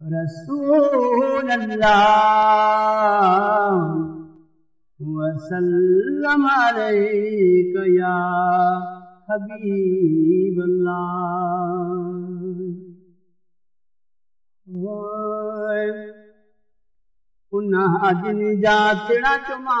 رسول اللہ وسلم علیک یا حبیب اللہ انہا دن جاتڑا چما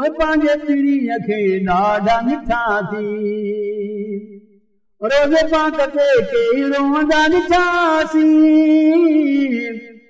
پانچ پانجے تیری لا ناڈا نٹھا تھی روزے پانکتے کے روندہ نٹھا سی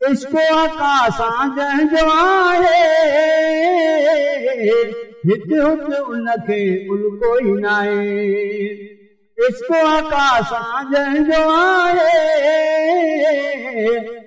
اس کو آقا سان جہ جواہے ہت کے ان کو ہی کوئی نائے اس کو آقا سان جہ جواہے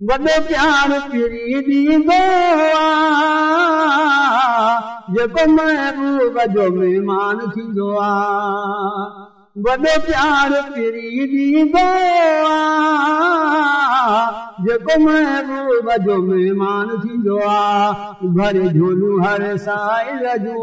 بدے پیار پیری دی گوا جکو محبوب جو مہمان تھی گوا بدے پیار پیری دی گوا جکو محبوب جو مہمان تھی گوا بھر جھولو ہر سائل جو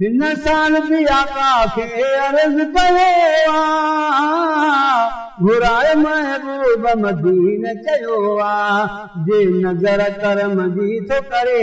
نسان بھی آقا کے عرض کروا گھرائے محبوب مدین چیوا جے نظر کرم دی تو کرے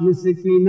مسکین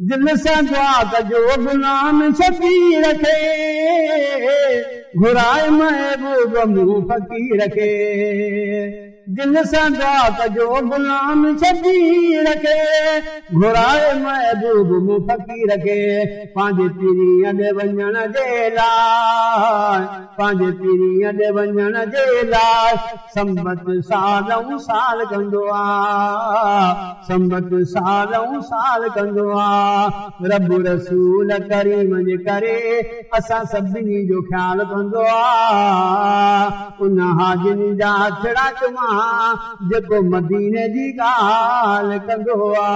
دل سے دعا جو غلام سفی رکھے گھرائے محبوب منہ فقیر رکھے دل سدا کا جو غلام سدی رکھے گھرائے محبوب مو فقی رکھے۔ پانجے پیریاں دے ونجن دے لائے پانجے پیریاں دے ونجن دے لائے سمبت سالوں سال کندو آ سمبت سالوں سال کندو آ رب رسول کریم جے کرے اسا سبنی جو خیال کندو آ مہاجنی جا چھڑا مہا جکو مدینے جی گال کندوا